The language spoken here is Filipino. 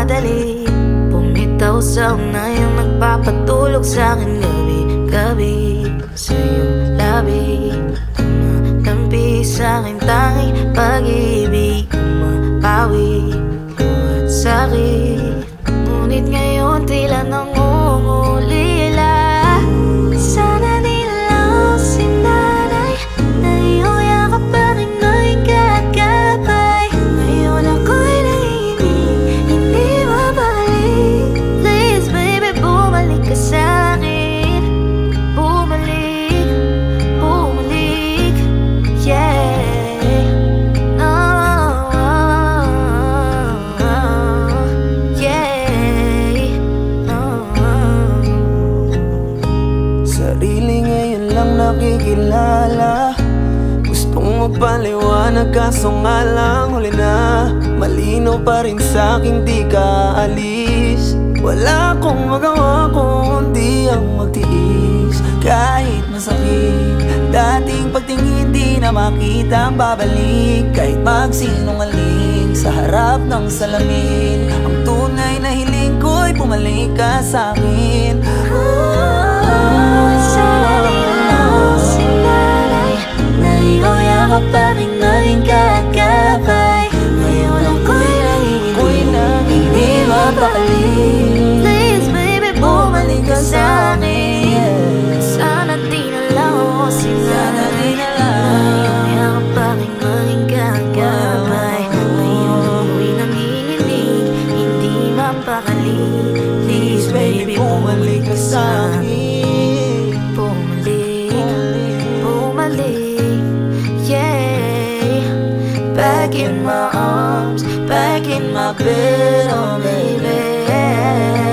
madali. Pumitaw sa unayang nagpapatulog sa'kin gabi-gabi Sa iyong labi Tumatampi sa'kin tanging pag-ibig. Kumapawi Buhat sa'kin Gustong magpaliwanag kaso nga lang huli na. Malino pa rin sa'king di ka alis. Wala akong magawa kundi ang magtiis. Kahit masakit Dating pagtingin di na makita ang babalik. Kahit magsinungaling sa harap ng salamin. Ang tunay na hiling ko'y pumalik ka sa'kin pa rin nga'y kakapay Ngayon ako'y nanginginig Hindi mabalik. Please baby bumalik ka sa'kin Sana di na lang ako di sinanay Please baby bumalik ka sa'kin back in my arms, back in my bed, oh baby.